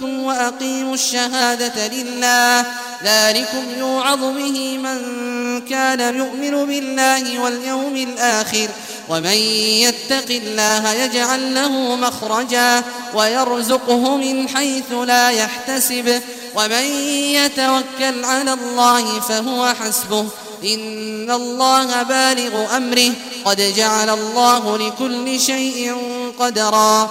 منكم وأقيموا الشهادة لله. ذلكم يوعظ به من كان يؤمن بالله واليوم الآخر. ومن يتق الله يجعل له مخرجا ويرزقه من حيث لا يحتسب. ومن يتوكل على الله فهو حسبه. إن الله بالغ أمره. قد جعل الله لكل شيء قدرا.